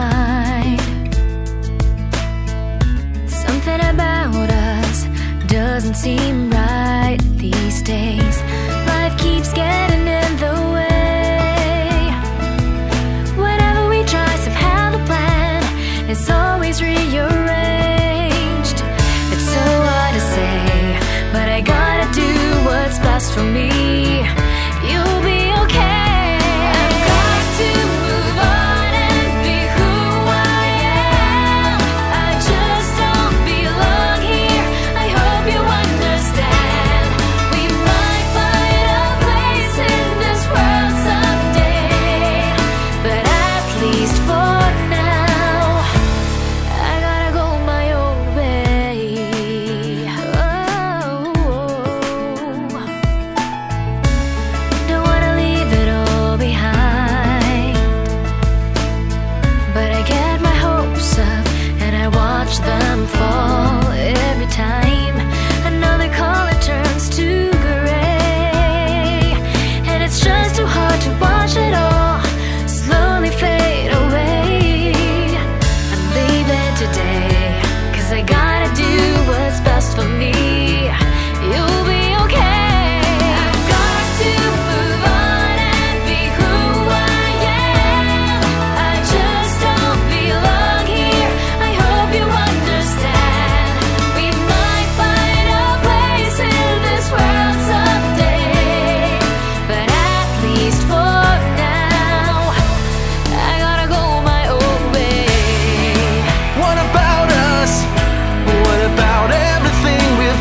mind. Something about us doesn't seem right.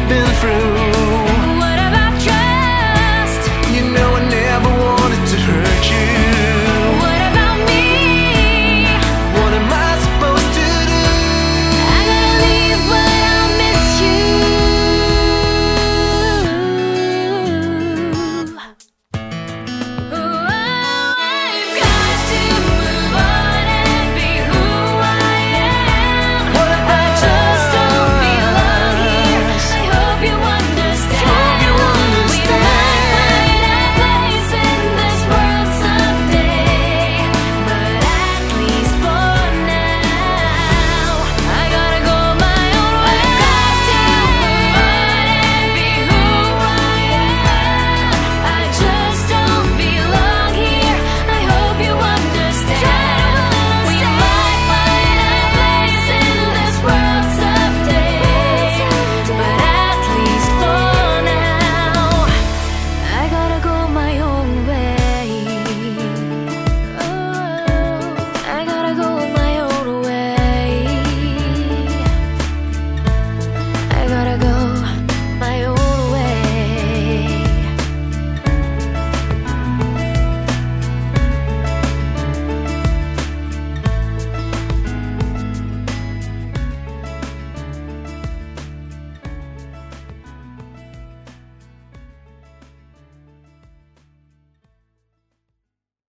been through.